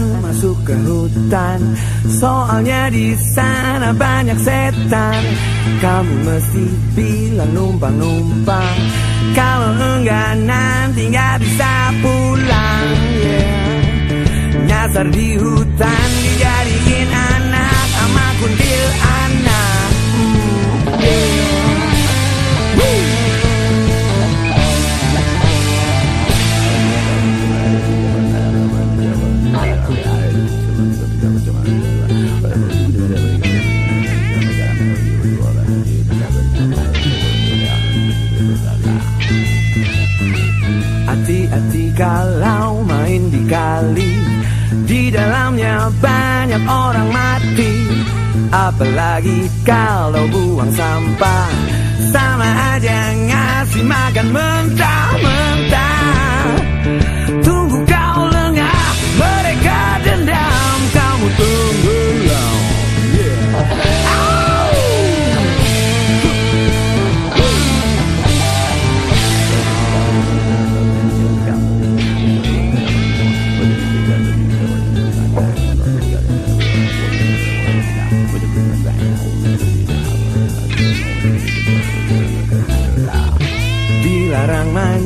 kerajaan masuk ke hutan. Soalnya di sana banyak setan. Kamu mesti bilang numpang-numpang. Kalau enggak nanti nggak bisa pulang yeah. Nyasar di hutan Hati-hati kalau main di kali. Di dalamnya banyak orang mati. Apalagi kalau buang sampah. Sama aja ngasih makan mentah-mentah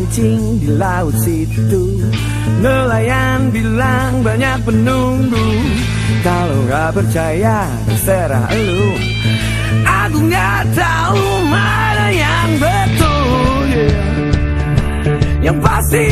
Mancing di laut situ. Nelayan bilang banyak penunggu. Kalau nggak percaya terserah elu Aku nggak tahu mana yang betul. Yeah. Yang pasti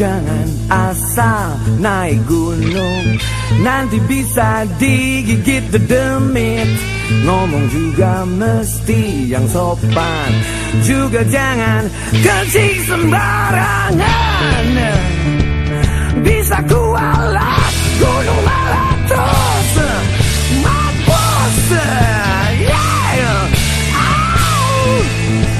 Jangan asal naik gunung. Nanti bisa digigit demit. Ngomong juga mesti yang sopan. Juga jangan kencing sembarangan. Bisa kualat gunung meletus. Terus Yeah. Oh.